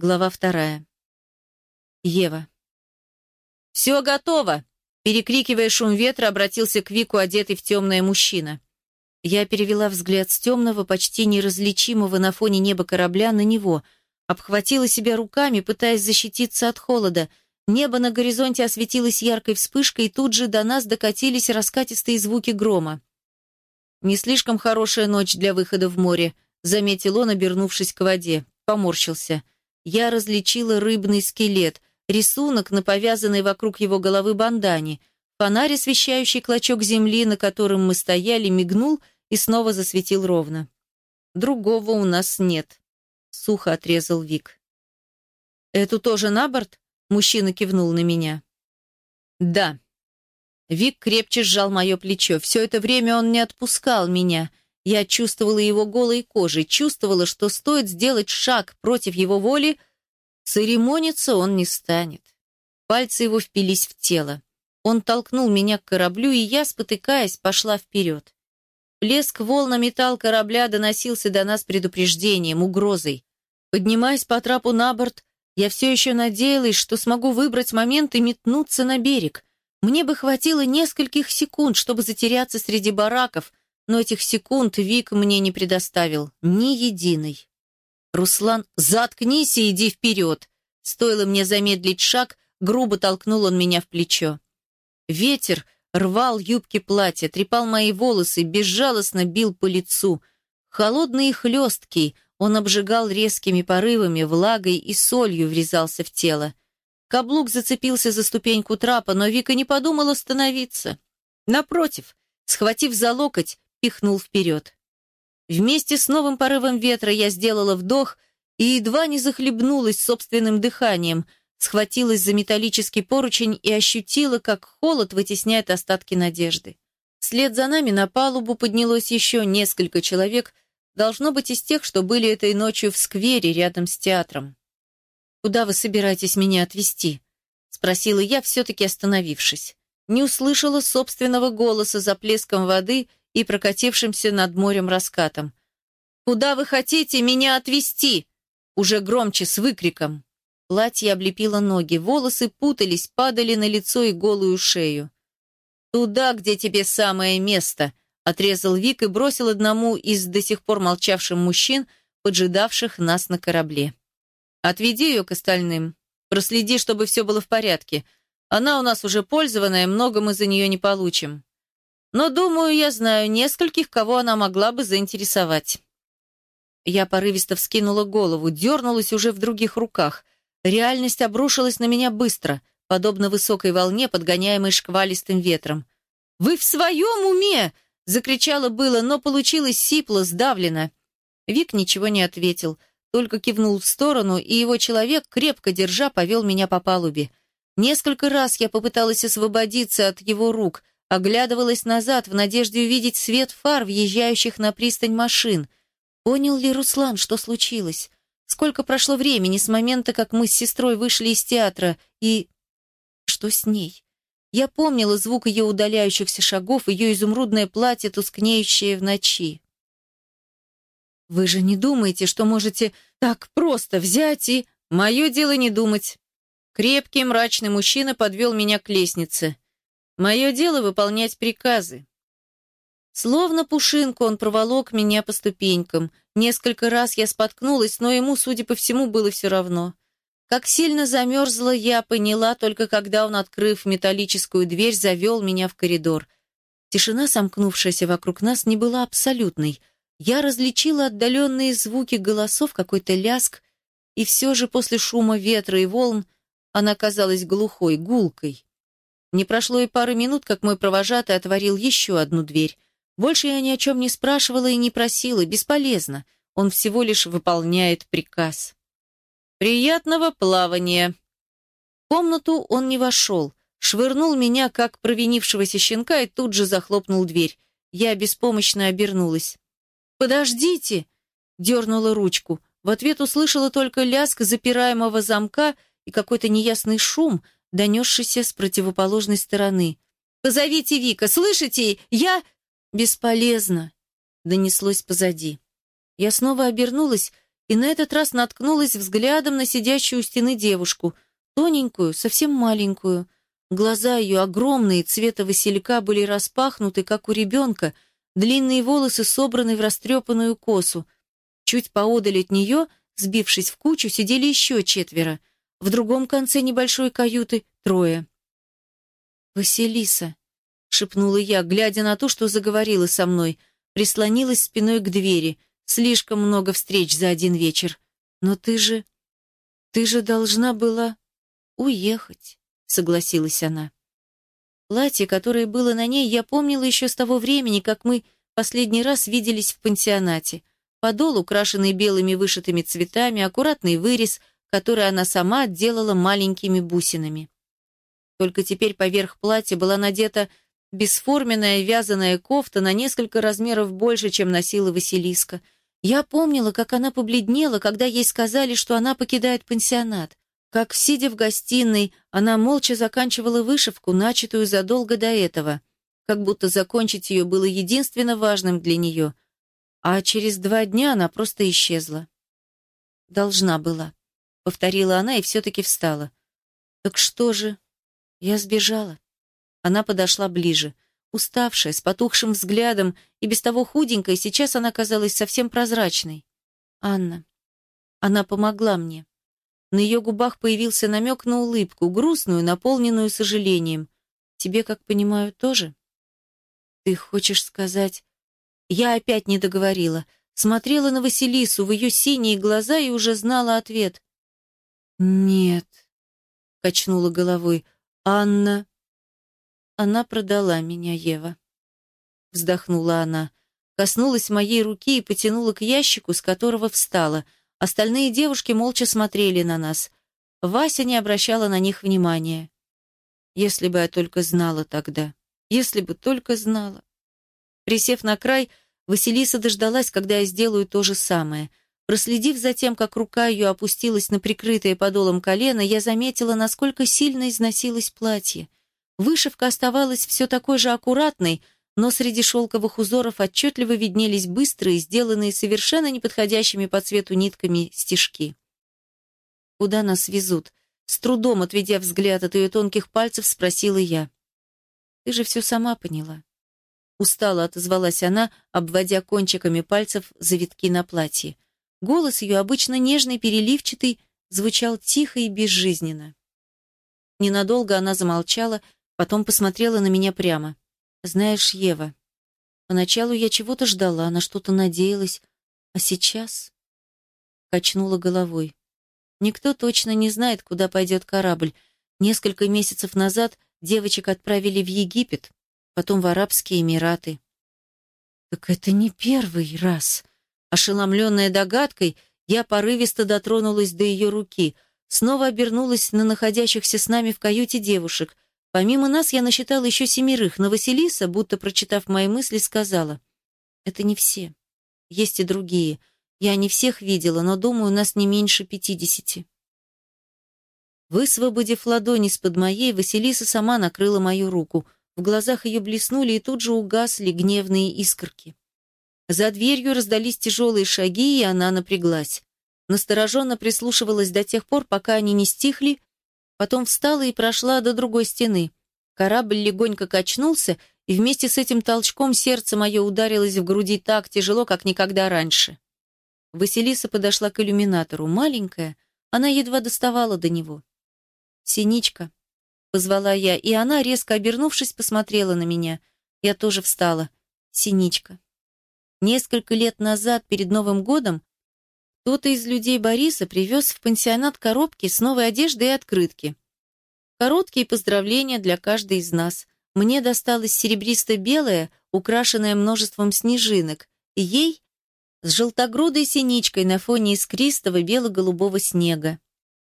Глава вторая. Ева. «Все готово!» Перекрикивая шум ветра, обратился к Вику, одетый в темное мужчина. Я перевела взгляд с темного, почти неразличимого на фоне неба корабля на него, обхватила себя руками, пытаясь защититься от холода. Небо на горизонте осветилось яркой вспышкой, и тут же до нас докатились раскатистые звуки грома. «Не слишком хорошая ночь для выхода в море», заметил он, обернувшись к воде. Поморщился. Я различила рыбный скелет, рисунок на повязанной вокруг его головы бандане. Фонарь, освещающий клочок земли, на котором мы стояли, мигнул и снова засветил ровно. «Другого у нас нет», — сухо отрезал Вик. «Эту тоже на борт?» — мужчина кивнул на меня. «Да». Вик крепче сжал мое плечо. Все это время он не отпускал меня — я чувствовала его голой кожей, чувствовала, что стоит сделать шаг против его воли, церемониться он не станет. Пальцы его впились в тело. Он толкнул меня к кораблю, и я, спотыкаясь, пошла вперед. Плеск волна металл корабля доносился до нас предупреждением, угрозой. Поднимаясь по трапу на борт, я все еще надеялась, что смогу выбрать момент и метнуться на берег. Мне бы хватило нескольких секунд, чтобы затеряться среди бараков, но этих секунд Вик мне не предоставил, ни единой. «Руслан, заткнись и иди вперед!» Стоило мне замедлить шаг, грубо толкнул он меня в плечо. Ветер рвал юбки платья, трепал мои волосы, безжалостно бил по лицу. Холодный и хлесткий, он обжигал резкими порывами, влагой и солью врезался в тело. Каблук зацепился за ступеньку трапа, но Вика не подумала остановиться. Напротив, схватив за локоть, пихнул вперед. Вместе с новым порывом ветра я сделала вдох и едва не захлебнулась собственным дыханием, схватилась за металлический поручень и ощутила, как холод вытесняет остатки надежды. Вслед за нами на палубу поднялось еще несколько человек, должно быть из тех, что были этой ночью в сквере рядом с театром. «Куда вы собираетесь меня отвезти?» — спросила я, все-таки остановившись. Не услышала собственного голоса за плеском воды и прокатившимся над морем раскатом. «Куда вы хотите меня отвезти?» Уже громче, с выкриком. Платье облепило ноги, волосы путались, падали на лицо и голую шею. «Туда, где тебе самое место», — отрезал Вик и бросил одному из до сих пор молчавших мужчин, поджидавших нас на корабле. «Отведи ее к остальным. Проследи, чтобы все было в порядке. Она у нас уже пользованная, много мы за нее не получим». Но, думаю, я знаю нескольких, кого она могла бы заинтересовать. Я порывисто вскинула голову, дернулась уже в других руках. Реальность обрушилась на меня быстро, подобно высокой волне, подгоняемой шквалистым ветром. «Вы в своем уме?» — закричала было, но получилось сипло, сдавлено. Вик ничего не ответил, только кивнул в сторону, и его человек, крепко держа, повел меня по палубе. Несколько раз я попыталась освободиться от его рук — Оглядывалась назад в надежде увидеть свет фар, въезжающих на пристань машин. Понял ли Руслан, что случилось? Сколько прошло времени с момента, как мы с сестрой вышли из театра, и... Что с ней? Я помнила звук ее удаляющихся шагов, ее изумрудное платье, тускнеющее в ночи. «Вы же не думаете, что можете так просто взять и...» «Мое дело не думать». Крепкий мрачный мужчина подвел меня к лестнице. Мое дело выполнять приказы. Словно пушинку он проволок меня по ступенькам. Несколько раз я споткнулась, но ему, судя по всему, было все равно. Как сильно замерзла, я поняла, только когда он, открыв металлическую дверь, завел меня в коридор. Тишина, сомкнувшаяся вокруг нас, не была абсолютной. Я различила отдаленные звуки голосов, какой-то ляск, и все же после шума ветра и волн она казалась глухой, гулкой. Не прошло и пары минут, как мой провожатый отворил еще одну дверь. Больше я ни о чем не спрашивала и не просила, бесполезно. Он всего лишь выполняет приказ. «Приятного плавания!» В комнату он не вошел, швырнул меня, как провинившегося щенка, и тут же захлопнул дверь. Я беспомощно обернулась. «Подождите!» — дернула ручку. В ответ услышала только лязг запираемого замка и какой-то неясный шум — донесшийся с противоположной стороны. «Позовите Вика, слышите? Я...» «Бесполезно», — донеслось позади. Я снова обернулась и на этот раз наткнулась взглядом на сидящую у стены девушку, тоненькую, совсем маленькую. Глаза ее огромные, цвета василька, были распахнуты, как у ребенка, длинные волосы собраны в растрепанную косу. Чуть поодаль от нее, сбившись в кучу, сидели еще четверо. В другом конце небольшой каюты трое. «Василиса», — шепнула я, глядя на то, что заговорила со мной, прислонилась спиной к двери. Слишком много встреч за один вечер. Но ты же... Ты же должна была уехать, согласилась она. Платье, которое было на ней, я помнила еще с того времени, как мы последний раз виделись в пансионате. Подол, украшенный белыми вышитыми цветами, аккуратный вырез, который она сама отделала маленькими бусинами. Только теперь поверх платья была надета бесформенная вязаная кофта на несколько размеров больше, чем носила Василиска. Я помнила, как она побледнела, когда ей сказали, что она покидает пансионат. Как, сидя в гостиной, она молча заканчивала вышивку, начатую задолго до этого. Как будто закончить ее было единственно важным для нее. А через два дня она просто исчезла. «Должна была», — повторила она и все-таки встала. «Так что же?» Я сбежала. Она подошла ближе. Уставшая, с потухшим взглядом и без того худенькая, сейчас она казалась совсем прозрачной. Анна. Она помогла мне. На ее губах появился намек на улыбку, грустную, наполненную сожалением. Тебе, как понимаю, тоже? Ты хочешь сказать... Я опять не договорила. Смотрела на Василису в ее синие глаза и уже знала ответ. «Нет», — качнула головой, — «Анна...» Она продала меня, Ева. Вздохнула она, коснулась моей руки и потянула к ящику, с которого встала. Остальные девушки молча смотрели на нас. Вася не обращала на них внимания. Если бы я только знала тогда. Если бы только знала. Присев на край, Василиса дождалась, когда я сделаю то же самое. Проследив за тем, как рука ее опустилась на прикрытое подолом колено, я заметила, насколько сильно износилось платье. Вышивка оставалась все такой же аккуратной, но среди шелковых узоров отчетливо виднелись быстрые, сделанные совершенно неподходящими по цвету нитками стежки. «Куда нас везут?» С трудом отведя взгляд от ее тонких пальцев, спросила я. «Ты же все сама поняла». Устало отозвалась она, обводя кончиками пальцев завитки на платье. Голос ее, обычно нежный, переливчатый, звучал тихо и безжизненно. Ненадолго она замолчала, Потом посмотрела на меня прямо. «Знаешь, Ева, поначалу я чего-то ждала, на что-то надеялась, а сейчас...» Качнула головой. «Никто точно не знает, куда пойдет корабль. Несколько месяцев назад девочек отправили в Египет, потом в Арабские Эмираты». «Так это не первый раз!» Ошеломленная догадкой, я порывисто дотронулась до ее руки, снова обернулась на находящихся с нами в каюте девушек — Помимо нас я насчитала еще семерых, но Василиса, будто прочитав мои мысли, сказала, «Это не все. Есть и другие. Я не всех видела, но, думаю, у нас не меньше пятидесяти». Высвободив ладони из-под моей, Василиса сама накрыла мою руку. В глазах ее блеснули и тут же угасли гневные искорки. За дверью раздались тяжелые шаги, и она напряглась. Настороженно прислушивалась до тех пор, пока они не стихли, Потом встала и прошла до другой стены. Корабль легонько качнулся, и вместе с этим толчком сердце мое ударилось в груди так тяжело, как никогда раньше. Василиса подошла к иллюминатору. Маленькая, она едва доставала до него. «Синичка», — позвала я, и она, резко обернувшись, посмотрела на меня. Я тоже встала. «Синичка». Несколько лет назад, перед Новым годом, кто-то из людей Бориса привез в пансионат коробки с новой одеждой и открытки. Короткие поздравления для каждой из нас. Мне досталось серебристо-белое, украшенное множеством снежинок, ей с желтогрудой синичкой на фоне искристого бело-голубого снега.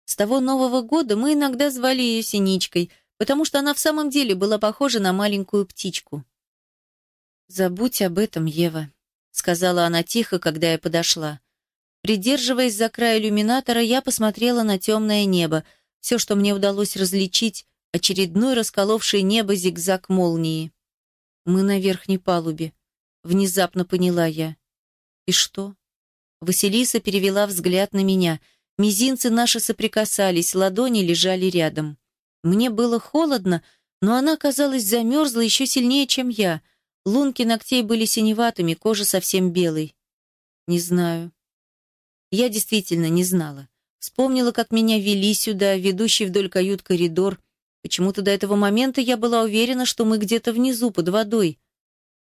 С того Нового года мы иногда звали ее Синичкой, потому что она в самом деле была похожа на маленькую птичку. «Забудь об этом, Ева», — сказала она тихо, когда я подошла. Придерживаясь за край иллюминатора, я посмотрела на темное небо. Все, что мне удалось различить, очередной расколовший небо зигзаг молнии. Мы на верхней палубе. Внезапно поняла я. И что? Василиса перевела взгляд на меня. Мизинцы наши соприкасались, ладони лежали рядом. Мне было холодно, но она, казалось, замерзла еще сильнее, чем я. Лунки ногтей были синеватыми, кожа совсем белой. Не знаю. Я действительно не знала. Вспомнила, как меня вели сюда, ведущий вдоль кают коридор. Почему-то до этого момента я была уверена, что мы где-то внизу, под водой.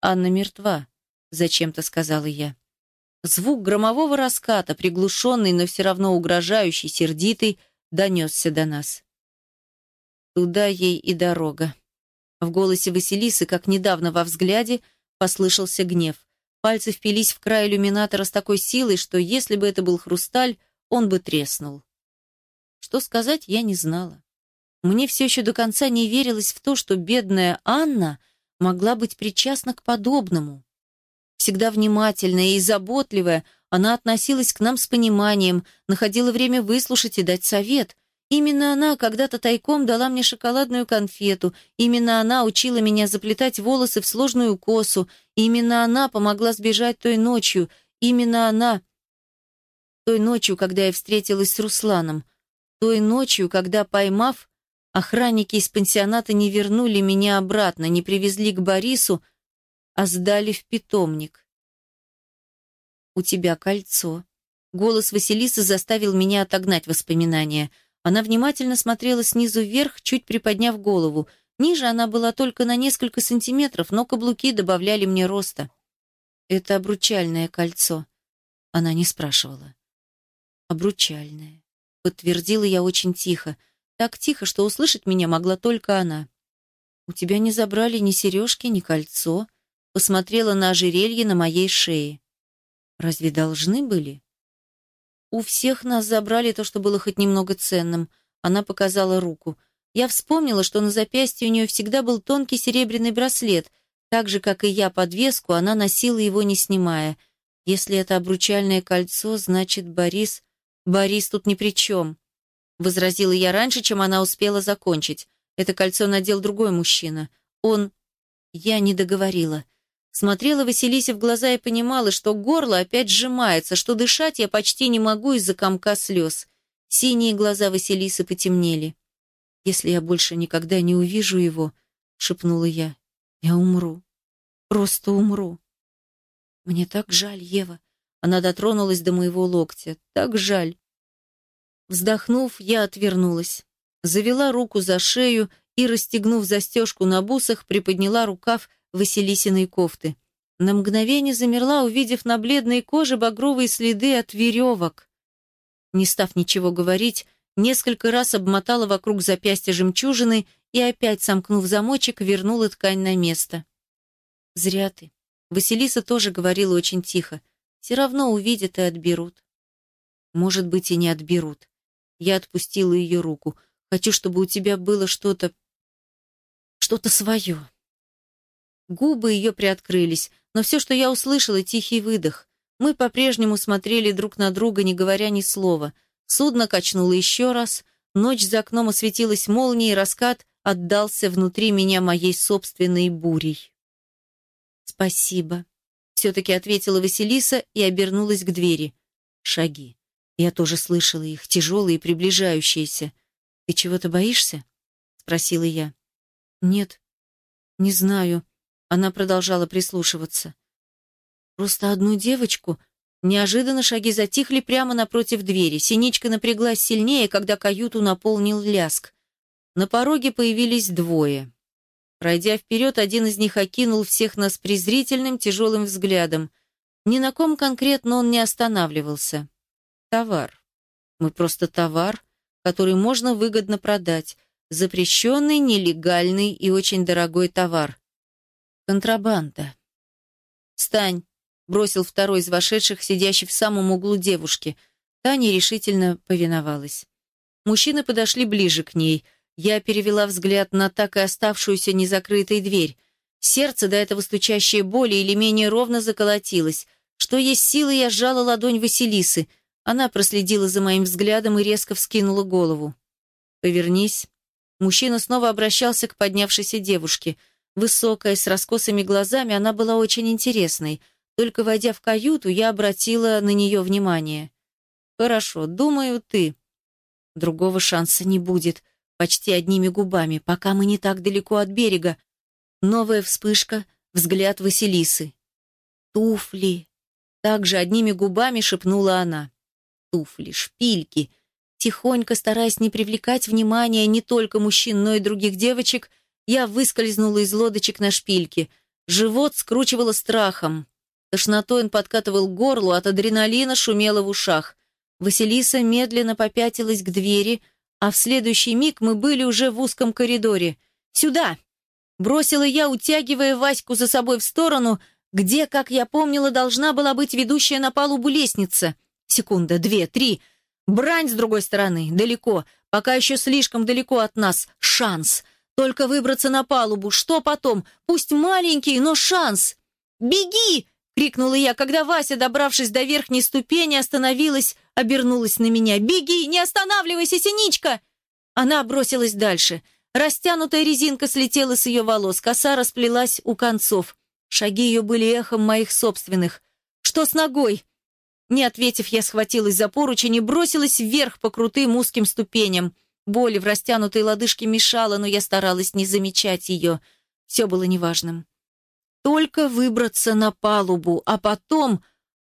Анна мертва, зачем-то сказала я. Звук громового раската, приглушенный, но все равно угрожающий, сердитый, донесся до нас. Туда ей и дорога. В голосе Василисы, как недавно во взгляде, послышался гнев. Пальцы впились в край иллюминатора с такой силой, что если бы это был хрусталь, он бы треснул. Что сказать, я не знала. Мне все еще до конца не верилось в то, что бедная Анна могла быть причастна к подобному. Всегда внимательная и заботливая, она относилась к нам с пониманием, находила время выслушать и дать совет. Именно она когда-то тайком дала мне шоколадную конфету, именно она учила меня заплетать волосы в сложную косу, именно она помогла сбежать той ночью, именно она... Той ночью, когда я встретилась с Русланом, той ночью, когда, поймав, охранники из пансионата не вернули меня обратно, не привезли к Борису, а сдали в питомник. «У тебя кольцо». Голос Василисы заставил меня отогнать воспоминания. Она внимательно смотрела снизу вверх, чуть приподняв голову. Ниже она была только на несколько сантиметров, но каблуки добавляли мне роста. «Это обручальное кольцо». Она не спрашивала. «Обручальное», — подтвердила я очень тихо. Так тихо, что услышать меня могла только она. «У тебя не забрали ни сережки, ни кольцо», посмотрела на ожерелье на моей шее. Разве должны были? У всех нас забрали то, что было хоть немного ценным. Она показала руку. Я вспомнила, что на запястье у нее всегда был тонкий серебряный браслет. Так же, как и я, подвеску, она носила его, не снимая. Если это обручальное кольцо, значит, Борис... Борис тут ни при чем. Возразила я раньше, чем она успела закончить. Это кольцо надел другой мужчина. Он... Я не договорила. Смотрела Василисе в глаза и понимала, что горло опять сжимается, что дышать я почти не могу из-за комка слез. Синие глаза Василисы потемнели. «Если я больше никогда не увижу его», — шепнула я, — «я умру. Просто умру». «Мне так жаль, Ева». Она дотронулась до моего локтя. «Так жаль». Вздохнув, я отвернулась. Завела руку за шею и, расстегнув застежку на бусах, приподняла рукав Василисиной кофты. На мгновение замерла, увидев на бледной коже багровые следы от веревок. Не став ничего говорить, несколько раз обмотала вокруг запястья жемчужины и опять, сомкнув замочек, вернула ткань на место. «Зря ты». Василиса тоже говорила очень тихо. «Все равно увидят и отберут». «Может быть, и не отберут». Я отпустила ее руку. «Хочу, чтобы у тебя было что-то... что-то свое». Губы ее приоткрылись, но все, что я услышала, тихий выдох. Мы по-прежнему смотрели друг на друга, не говоря ни слова. Судно качнуло еще раз, ночь за окном осветилась молнией, раскат отдался внутри меня моей собственной бурей. «Спасибо», — все-таки ответила Василиса и обернулась к двери. Шаги. Я тоже слышала их, тяжелые и приближающиеся. «Ты чего-то боишься?» — спросила я. «Нет, не знаю», она продолжала прислушиваться. Просто одну девочку. Неожиданно шаги затихли прямо напротив двери. Синичка напряглась сильнее, когда каюту наполнил ляск. На пороге появились двое. Пройдя вперед, один из них окинул всех нас презрительным, тяжелым взглядом. Ни на ком конкретно он не останавливался. Товар. Мы просто товар, который можно выгодно продать. Запрещенный, нелегальный и очень дорогой товар. Контрабанда. «Встань!» — бросил второй из вошедших, сидящий в самом углу девушки. Таня решительно повиновалась. Мужчины подошли ближе к ней. Я перевела взгляд на так и оставшуюся незакрытой дверь. Сердце, до этого стучащее более или менее ровно заколотилось. Что есть силы, я сжала ладонь Василисы. Она проследила за моим взглядом и резко вскинула голову. «Повернись». Мужчина снова обращался к поднявшейся девушке — Высокая, с раскосыми глазами, она была очень интересной. Только войдя в каюту, я обратила на нее внимание. «Хорошо, думаю, ты». Другого шанса не будет. Почти одними губами, пока мы не так далеко от берега. Новая вспышка, взгляд Василисы. «Туфли!» Также одними губами шепнула она. «Туфли, шпильки!» Тихонько, стараясь не привлекать внимания не только мужчин, но и других девочек, я выскользнула из лодочек на шпильки. Живот скручивало страхом. Тошнотой он подкатывал к горлу, от адреналина шумело в ушах. Василиса медленно попятилась к двери, а в следующий миг мы были уже в узком коридоре. «Сюда!» Бросила я, утягивая Ваську за собой в сторону, где, как я помнила, должна была быть ведущая на палубу лестница. Секунда, две, три. Брань с другой стороны, далеко, пока еще слишком далеко от нас. Шанс. Только выбраться на палубу. Что потом? Пусть маленький, но шанс. «Беги!» — крикнула я, когда Вася, добравшись до верхней ступени, остановилась, обернулась на меня. «Беги! Не останавливайся, Синичка!» Она бросилась дальше. Растянутая резинка слетела с ее волос, коса расплелась у концов. Шаги ее были эхом моих собственных. «Что с ногой?» Не ответив, я схватилась за поручень и бросилась вверх по крутым узким ступеням. Боль в растянутой лодыжке мешала, но я старалась не замечать ее. Все было неважным. Только выбраться на палубу, а потом...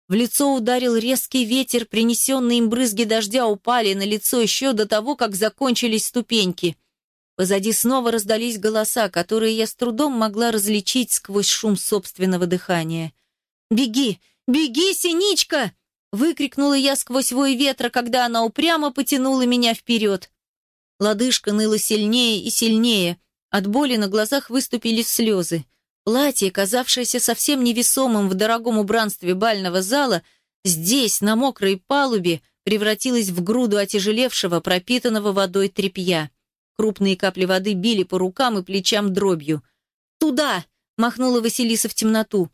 В лицо ударил резкий ветер, принесенные им брызги дождя упали на лицо еще до того, как закончились ступеньки. Позади снова раздались голоса, которые я с трудом могла различить сквозь шум собственного дыхания. «Беги! Беги, Синичка!» Выкрикнула я сквозь вой ветра, когда она упрямо потянула меня вперед. Лодыжка ныла сильнее и сильнее. От боли на глазах выступили слезы. Платье, казавшееся совсем невесомым в дорогом убранстве бального зала, здесь, на мокрой палубе, превратилось в груду отяжелевшего, пропитанного водой тряпья. Крупные капли воды били по рукам и плечам дробью. «Туда!» — махнула Василиса в темноту.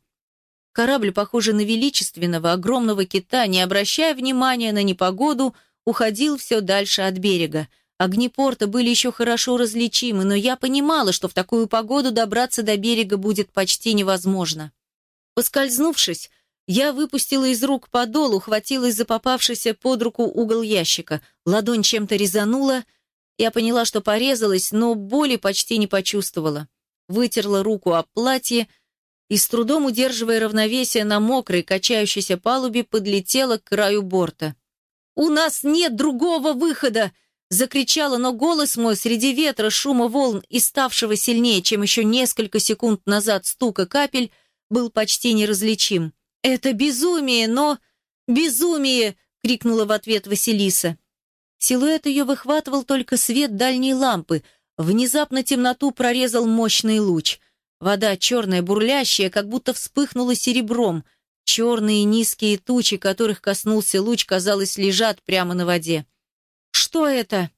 Корабль, похожий на величественного, огромного кита, не обращая внимания на непогоду, уходил все дальше от берега. Огни порта были еще хорошо различимы, но я понимала, что в такую погоду добраться до берега будет почти невозможно. Поскользнувшись, я выпустила из рук подол, ухватилась за попавшийся под руку угол ящика. Ладонь чем-то резанула. Я поняла, что порезалась, но боли почти не почувствовала. Вытерла руку об платье, и, с трудом удерживая равновесие на мокрой, качающейся палубе, подлетела к краю борта. «У нас нет другого выхода!» Закричала, но голос мой среди ветра, шума волн и ставшего сильнее, чем еще несколько секунд назад стука капель, был почти неразличим. «Это безумие, но...» «Безумие!» — крикнула в ответ Василиса. Силуэт ее выхватывал только свет дальней лампы. Внезапно темноту прорезал мощный луч. Вода черная, бурлящая, как будто вспыхнула серебром. Черные низкие тучи, которых коснулся луч, казалось, лежат прямо на воде. «Что это?»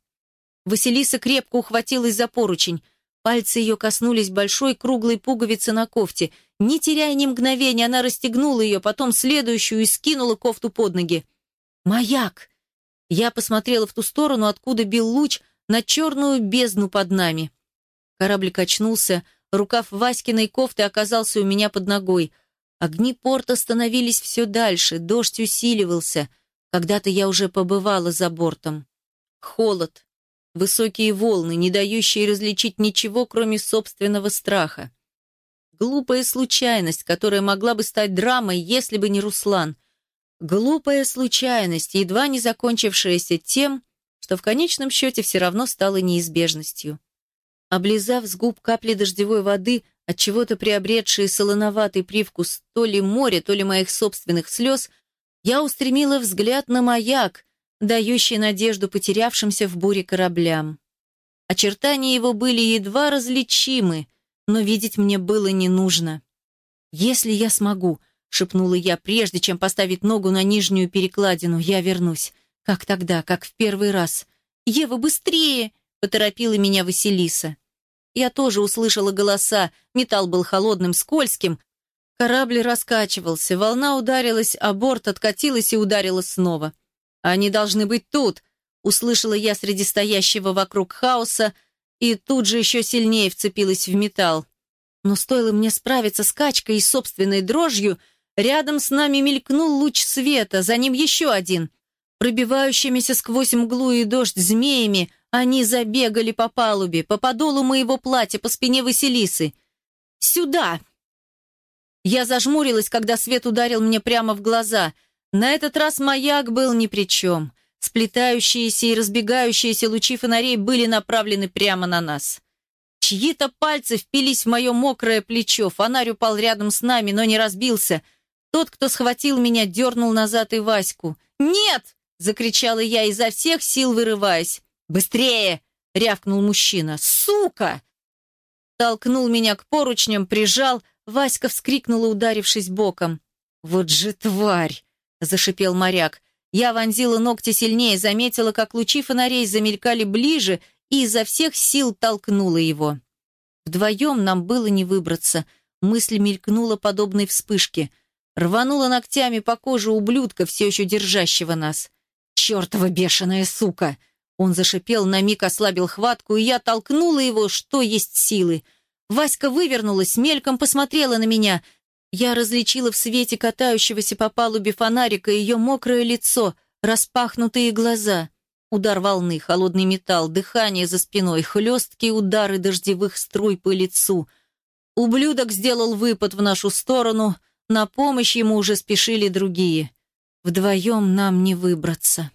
Василиса крепко ухватилась за поручень. Пальцы ее коснулись большой круглой пуговицы на кофте. Не теряя ни мгновения, она расстегнула ее, потом следующую и скинула кофту под ноги. «Маяк!» Я посмотрела в ту сторону, откуда бил луч, на черную бездну под нами. Корабль качнулся, Рукав Васькиной кофты оказался у меня под ногой. Огни порта становились все дальше, дождь усиливался. Когда-то я уже побывала за бортом. Холод, высокие волны, не дающие различить ничего, кроме собственного страха. Глупая случайность, которая могла бы стать драмой, если бы не Руслан. Глупая случайность, едва не закончившаяся тем, что в конечном счете все равно стала неизбежностью. Облизав с губ капли дождевой воды, от чего-то приобретшие солоноватый привкус то ли моря, то ли моих собственных слез, я устремила взгляд на маяк, дающий надежду потерявшимся в буре кораблям. Очертания его были едва различимы, но видеть мне было не нужно. «Если я смогу», — шепнула я, прежде чем поставить ногу на нижнюю перекладину, я вернусь. Как тогда, как в первый раз. «Ева, быстрее!» — поторопила меня Василиса. Я тоже услышала голоса, металл был холодным, скользким. Корабль раскачивался, волна ударилась о борт, откатилась и ударила снова. «Они должны быть тут!» — услышала я среди стоящего вокруг хаоса, и тут же еще сильнее вцепилась в металл. Но стоило мне справиться с качкой и собственной дрожью, Рядом с нами мелькнул луч света, за ним еще один. Пробивающимися сквозь мглу и дождь змеями, они забегали по палубе, по подолу моего платья, по спине Василисы. «Сюда!» Я зажмурилась, когда свет ударил мне прямо в глаза. На этот раз маяк был ни при чем. Сплетающиеся и разбегающиеся лучи фонарей были направлены прямо на нас. Чьи-то пальцы впились в мое мокрое плечо. Фонарь упал рядом с нами, но не разбился. Тот, кто схватил меня, дернул назад и Ваську. «Нет!» — закричала я изо всех сил, вырываясь. «Быстрее!» — рявкнул мужчина. «Сука!» Толкнул меня к поручням, прижал. Васька вскрикнула, ударившись боком. «Вот же тварь!» — зашипел моряк. Я вонзила ногти сильнее, заметила, как лучи фонарей замелькали ближе и изо всех сил толкнула его. Вдвоем нам было не выбраться. Мысль мелькнула подобной вспышке. Рванула ногтями по коже ублюдка, все еще держащего нас. «Чертова бешеная сука!» Он зашипел, на миг ослабил хватку, и я толкнула его, что есть силы. Васька вывернулась, мельком посмотрела на меня. Я различила в свете катающегося по палубе фонарика ее мокрое лицо, распахнутые глаза. Удар волны, холодный металл, дыхание за спиной, хлесткие удары дождевых струй по лицу. Ублюдок сделал выпад в нашу сторону, на помощь ему уже спешили другие. Вдвоем нам не выбраться.